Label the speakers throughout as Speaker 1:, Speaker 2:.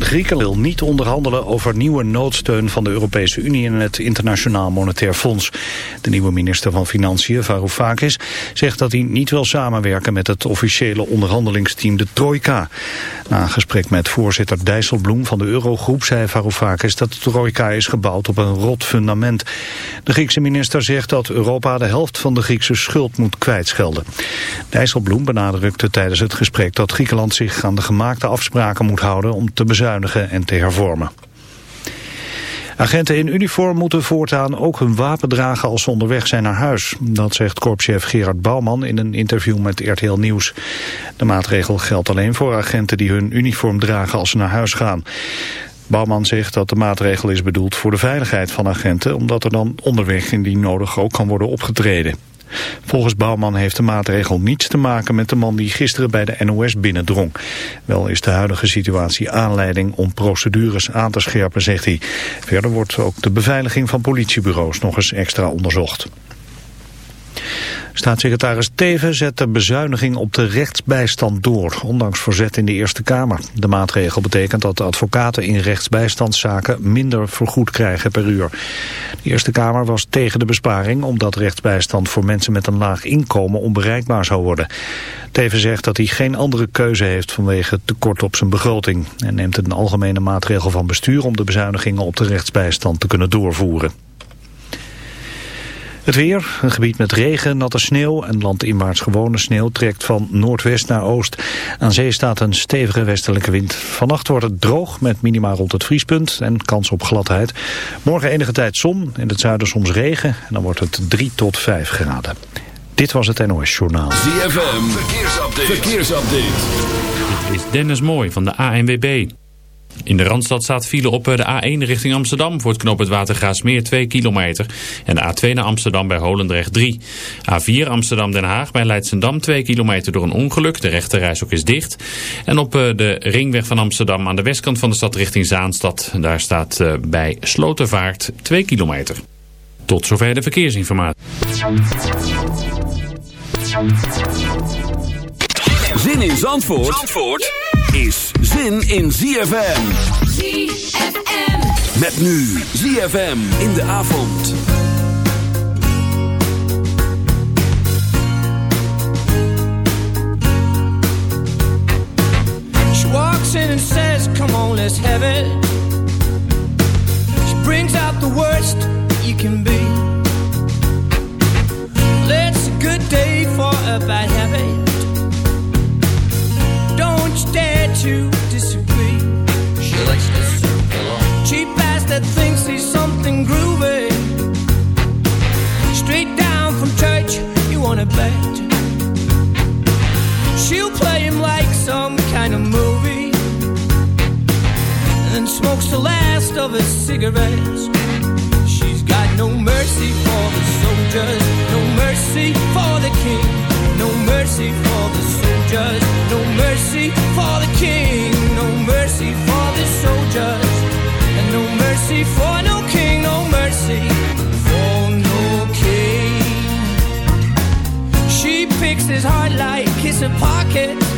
Speaker 1: Griekenland wil niet onderhandelen over nieuwe noodsteun van de Europese Unie en het Internationaal Monetair Fonds. De nieuwe minister van Financiën, Varoufakis, zegt dat hij niet wil samenwerken met het officiële onderhandelingsteam de Trojka. Na een gesprek met voorzitter Dijsselbloem van de Eurogroep zei Varoufakis dat de Trojka is gebouwd op een rot fundament. De Griekse minister zegt dat Europa de helft van de Griekse schuld moet kwijtschelden. Dijsselbloem benadrukte tijdens het gesprek dat Griekenland zich aan de gemaakte afspraken moet houden om te bezuinigen en te hervormen. Agenten in uniform moeten voortaan ook hun wapen dragen als ze onderweg zijn naar huis. Dat zegt korpschef Gerard Bouwman in een interview met RTL Nieuws. De maatregel geldt alleen voor agenten die hun uniform dragen als ze naar huis gaan. Bouwman zegt dat de maatregel is bedoeld voor de veiligheid van agenten... omdat er dan onderweg indien nodig ook kan worden opgetreden. Volgens Bouwman heeft de maatregel niets te maken met de man die gisteren bij de NOS binnendrong. Wel is de huidige situatie aanleiding om procedures aan te scherpen, zegt hij. Verder wordt ook de beveiliging van politiebureaus nog eens extra onderzocht. Staatssecretaris Teven zet de bezuiniging op de rechtsbijstand door, ondanks verzet in de Eerste Kamer. De maatregel betekent dat de advocaten in rechtsbijstandszaken minder vergoed krijgen per uur. De Eerste Kamer was tegen de besparing omdat rechtsbijstand voor mensen met een laag inkomen onbereikbaar zou worden. Teven zegt dat hij geen andere keuze heeft vanwege tekort op zijn begroting en neemt een algemene maatregel van bestuur om de bezuinigingen op de rechtsbijstand te kunnen doorvoeren. Het weer, een gebied met regen, natte sneeuw en landinwaarts gewone sneeuw trekt van noordwest naar oost. Aan zee staat een stevige westelijke wind. Vannacht wordt het droog met minima rond het vriespunt en kans op gladheid. Morgen enige tijd zon, in het zuiden soms regen en dan wordt het 3 tot 5 graden. Dit was het NOS Journaal.
Speaker 2: ZFM, verkeersupdate. verkeersupdate.
Speaker 3: Dit is Dennis Mooi van de ANWB. In de Randstad staat file op eh, de A1 richting Amsterdam voor het knooppunt Watergraasmeer 2 kilometer. En de A2 naar Amsterdam bij Holendrecht 3. A4 Amsterdam-Den Haag bij Leidsendam 2 kilometer door een ongeluk. De rechterreis is dicht. En op eh, de ringweg van Amsterdam aan de westkant van de stad richting Zaanstad. Daar staat eh, bij Slotervaart 2 kilometer. Tot zover de verkeersinformatie.
Speaker 2: Zin in Zandvoort? Zandvoort? is zin in ZFM.
Speaker 4: ZFM.
Speaker 2: Met nu ZFM in de avond.
Speaker 5: She walks in and says, come on, let's have it. She brings out the worst you can be. Well, it's a good day for a bad habit dare to disagree.
Speaker 6: She likes to circle on.
Speaker 5: Cheap ass that thinks he's something groovy. Straight down from church, you wanna bet. She'll play him like some kind of movie. And then smokes the last of his cigarettes. She's got no mercy for the soldiers, no mercy for the king, no mercy for soldiers, no mercy for the king, no mercy for the soldiers, and no mercy for no king, no mercy for no king. She picks his heart like it's a pocket.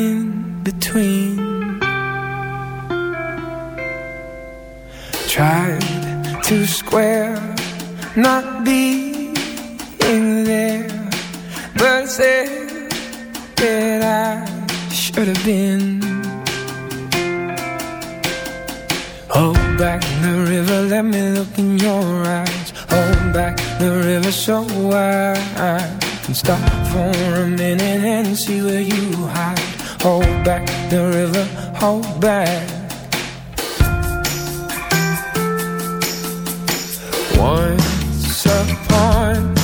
Speaker 7: in between. Tried to square, not being there, but said that I should have been. Hold back the river, let me look in your eyes. Hold back the river so I and stop for a minute and see where you hide Hold back the river, hold back. Once upon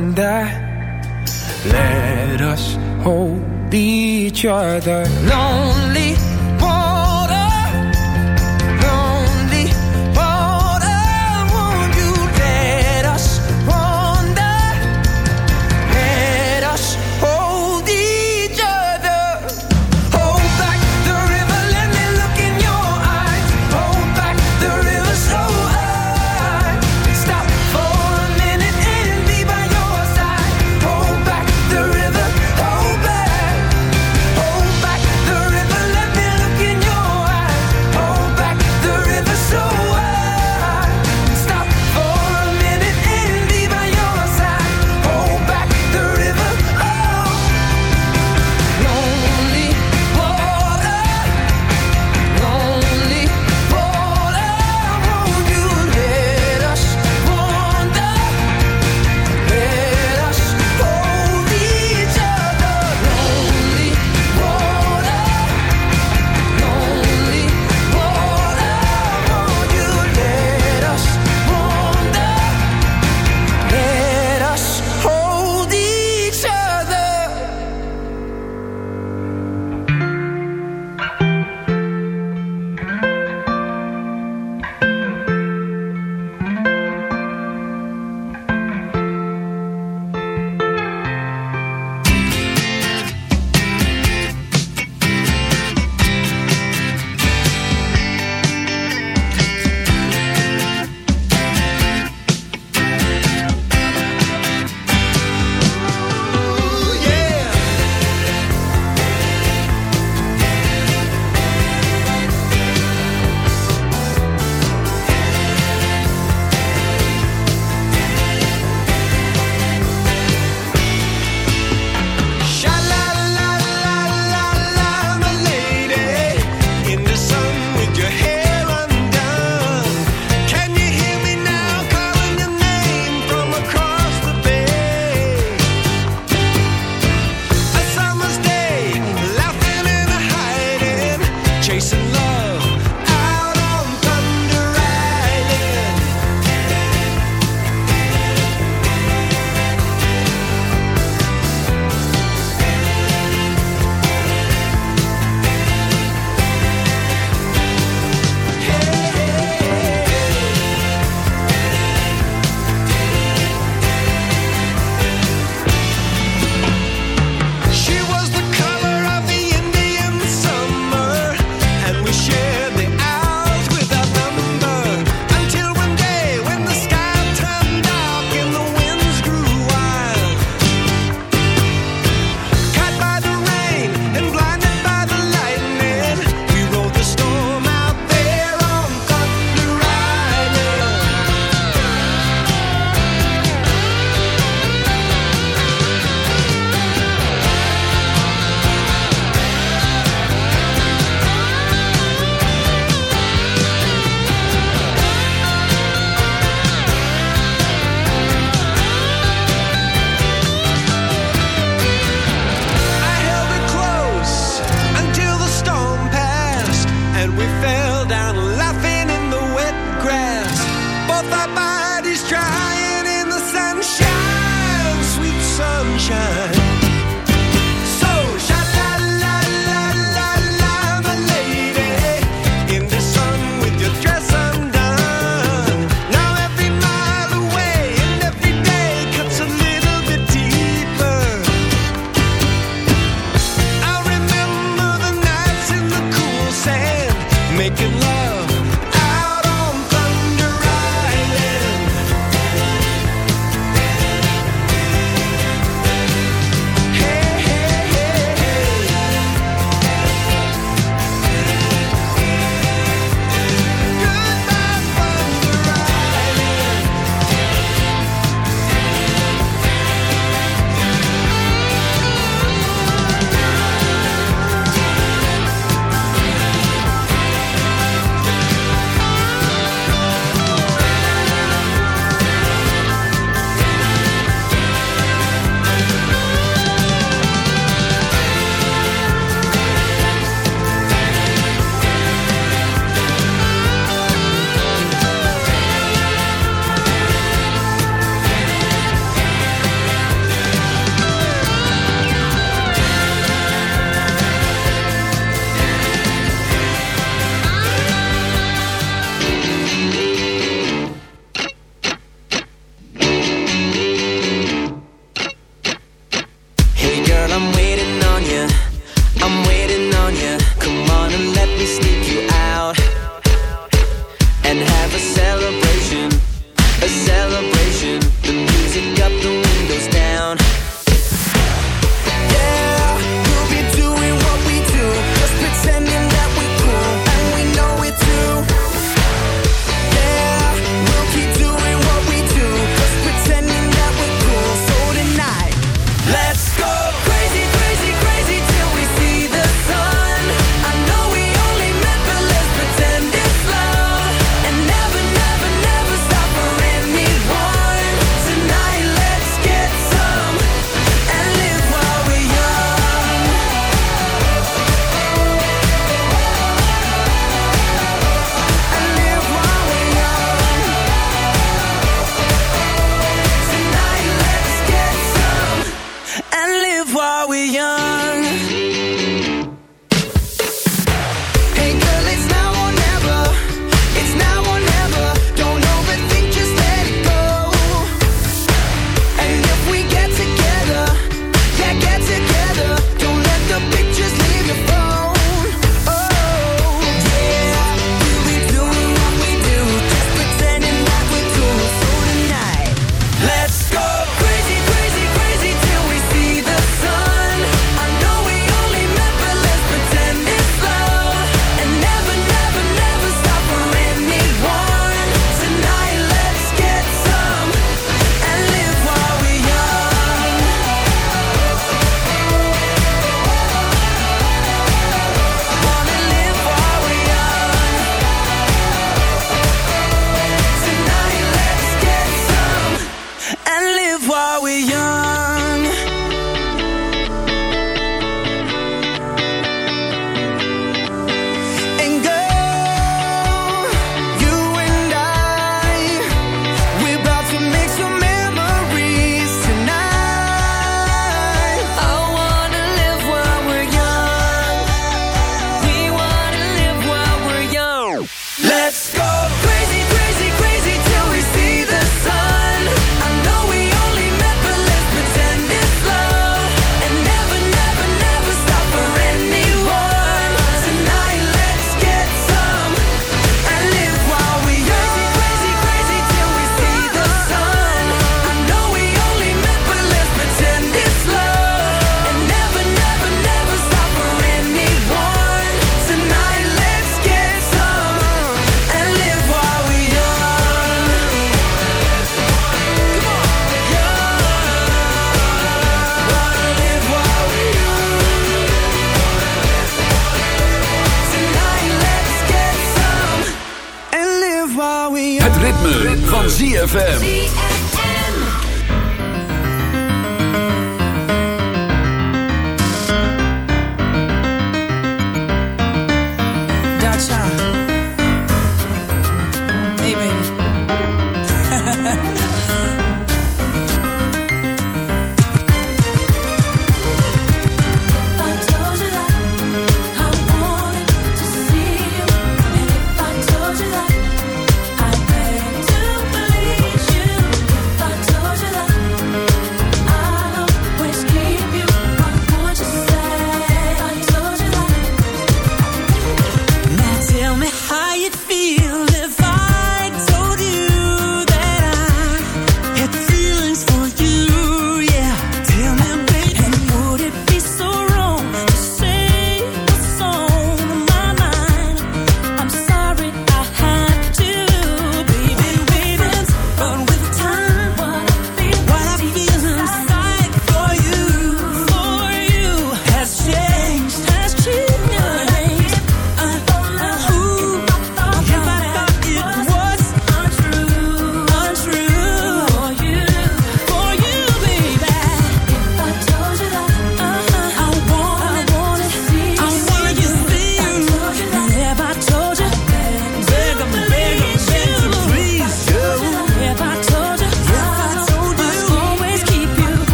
Speaker 7: And I let us hold each other lonely.
Speaker 8: bye.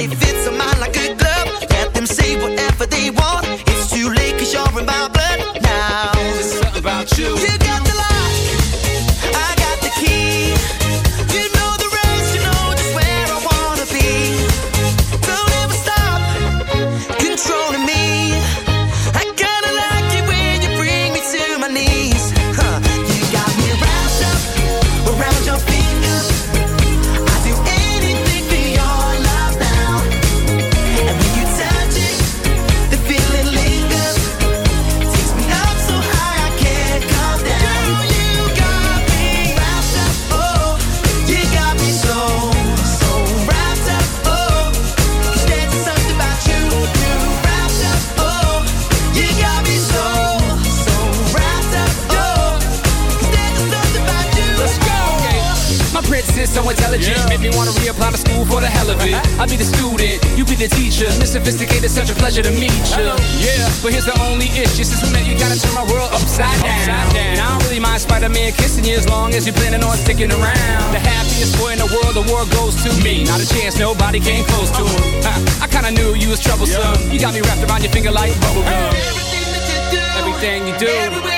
Speaker 8: it fits on my
Speaker 2: Not a chance, nobody came close to him. I, I kinda knew you was troublesome. You got me wrapped around your finger like
Speaker 8: bubble gum.
Speaker 2: Everything
Speaker 8: that you do. Everything you do.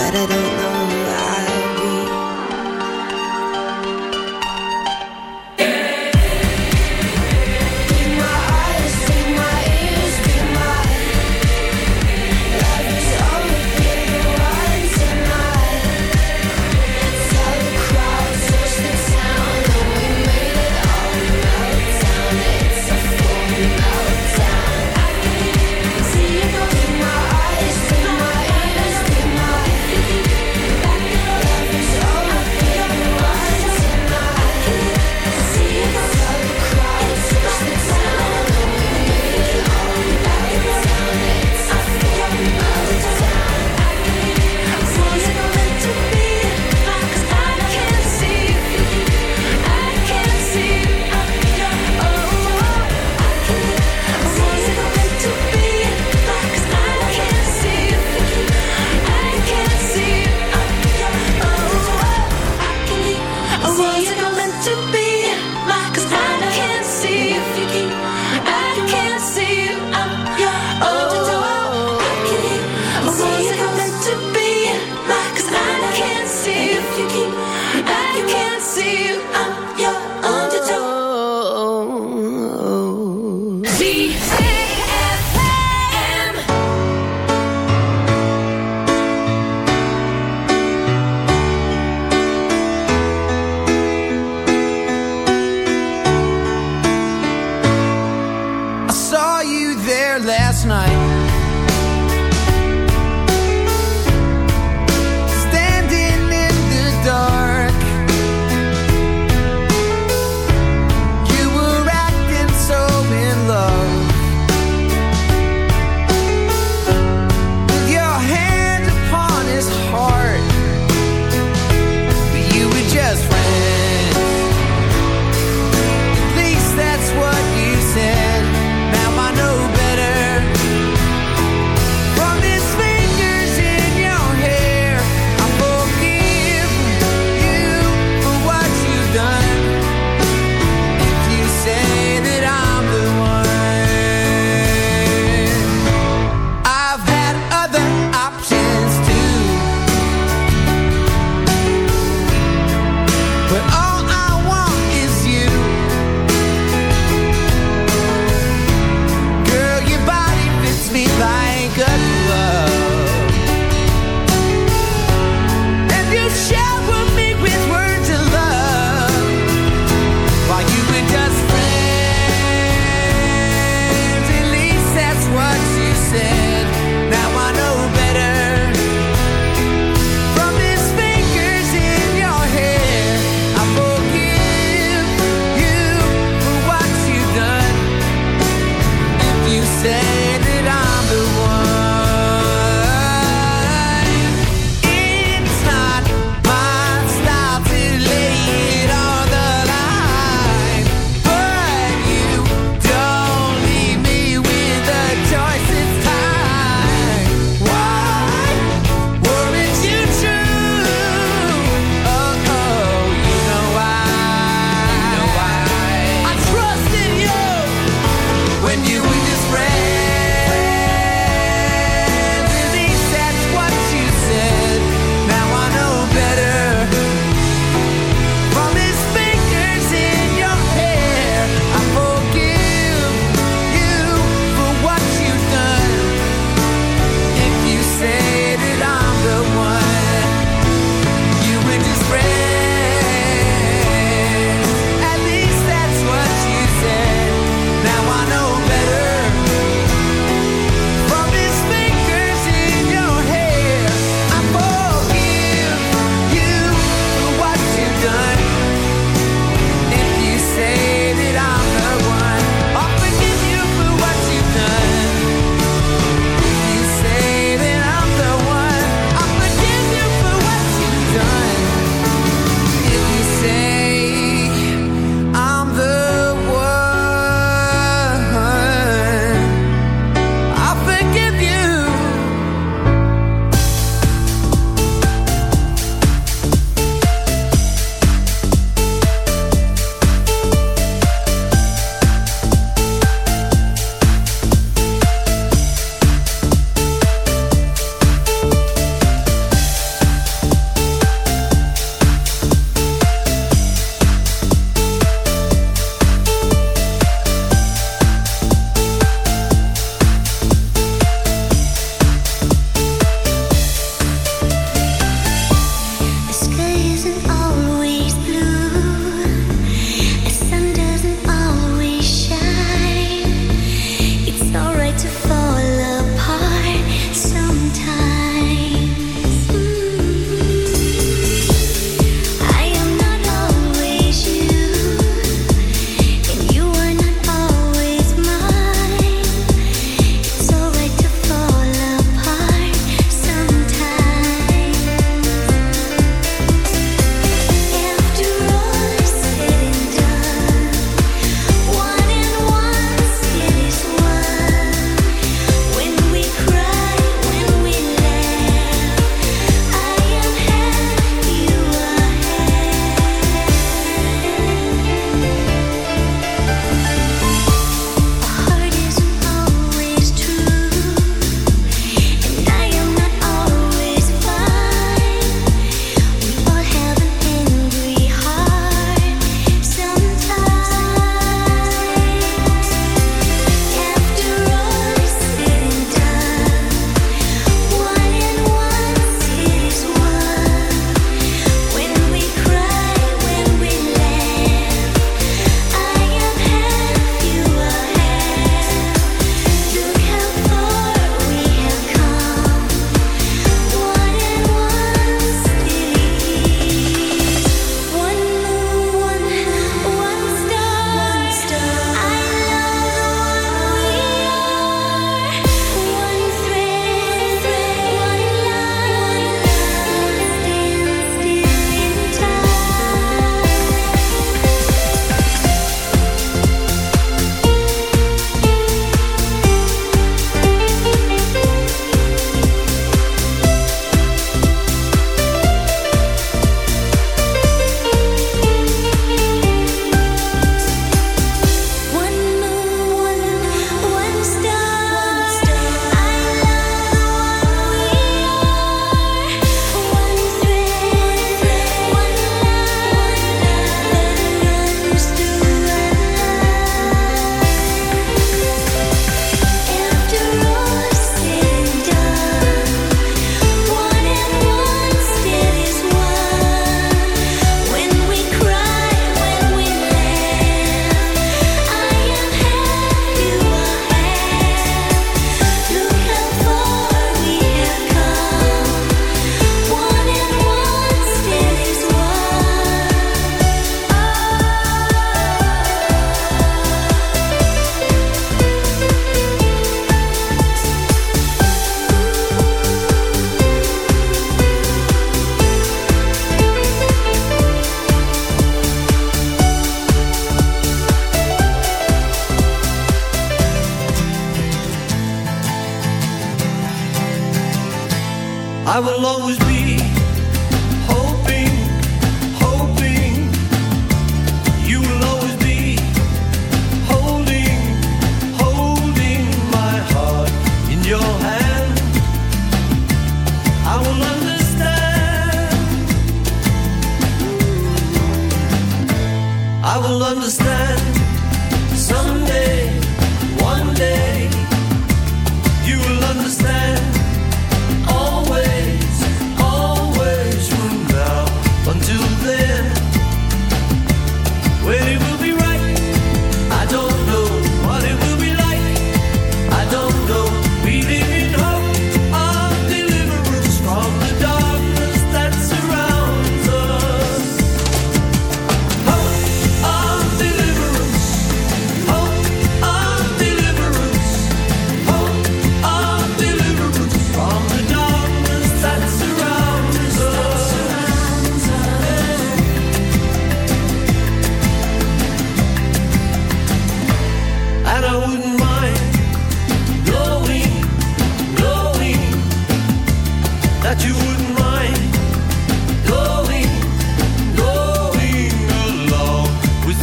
Speaker 9: But I don't know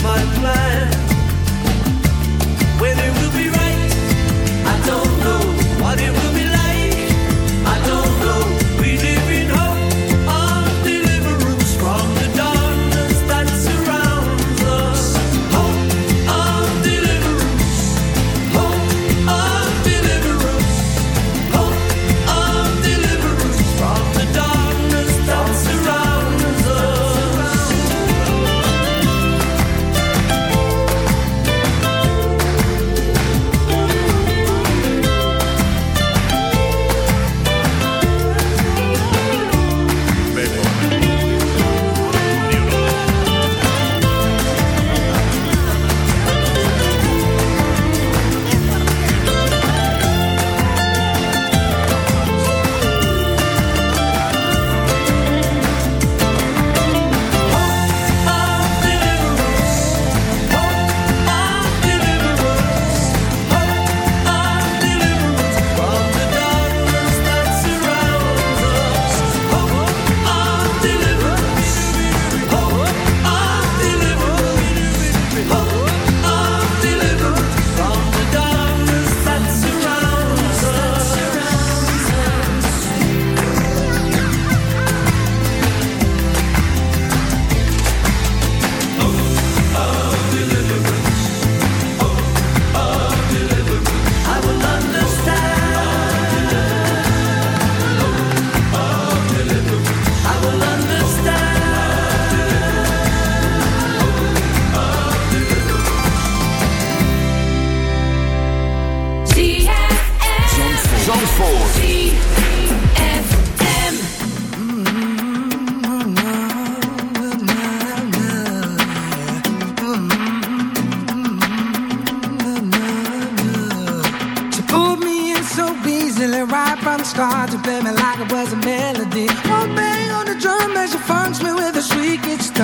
Speaker 10: my